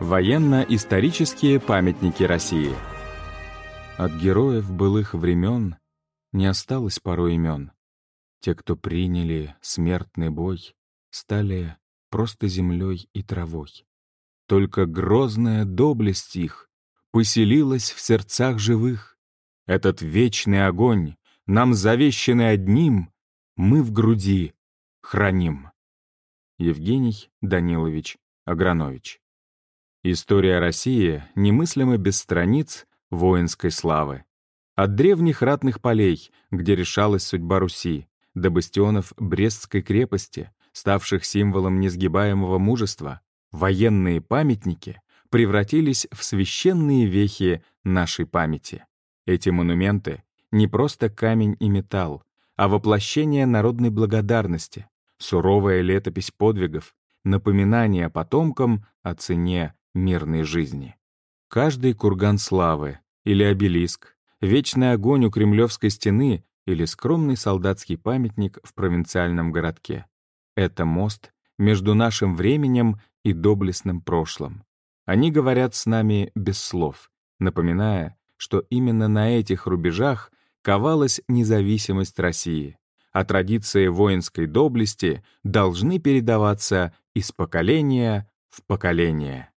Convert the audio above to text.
Военно-исторические памятники России. От героев былых времен не осталось порой имен. Те, кто приняли смертный бой, стали просто землей и травой. Только грозная доблесть их поселилась в сердцах живых. Этот вечный огонь, нам завещанный одним, мы в груди храним. Евгений Данилович Агранович История России немыслима без страниц воинской славы. От древних ратных полей, где решалась судьба Руси, до бастионов Брестской крепости, ставших символом несгибаемого мужества, военные памятники превратились в священные вехи нашей памяти. Эти монументы — не просто камень и металл, а воплощение народной благодарности, суровая летопись подвигов, напоминание потомкам о цене мирной жизни. Каждый курган славы или обелиск, вечный огонь у Кремлевской стены или скромный солдатский памятник в провинциальном городке. Это мост между нашим временем и доблестным прошлым. Они говорят с нами без слов, напоминая, что именно на этих рубежах ковалась независимость России, а традиции воинской доблести должны передаваться из поколения в поколение.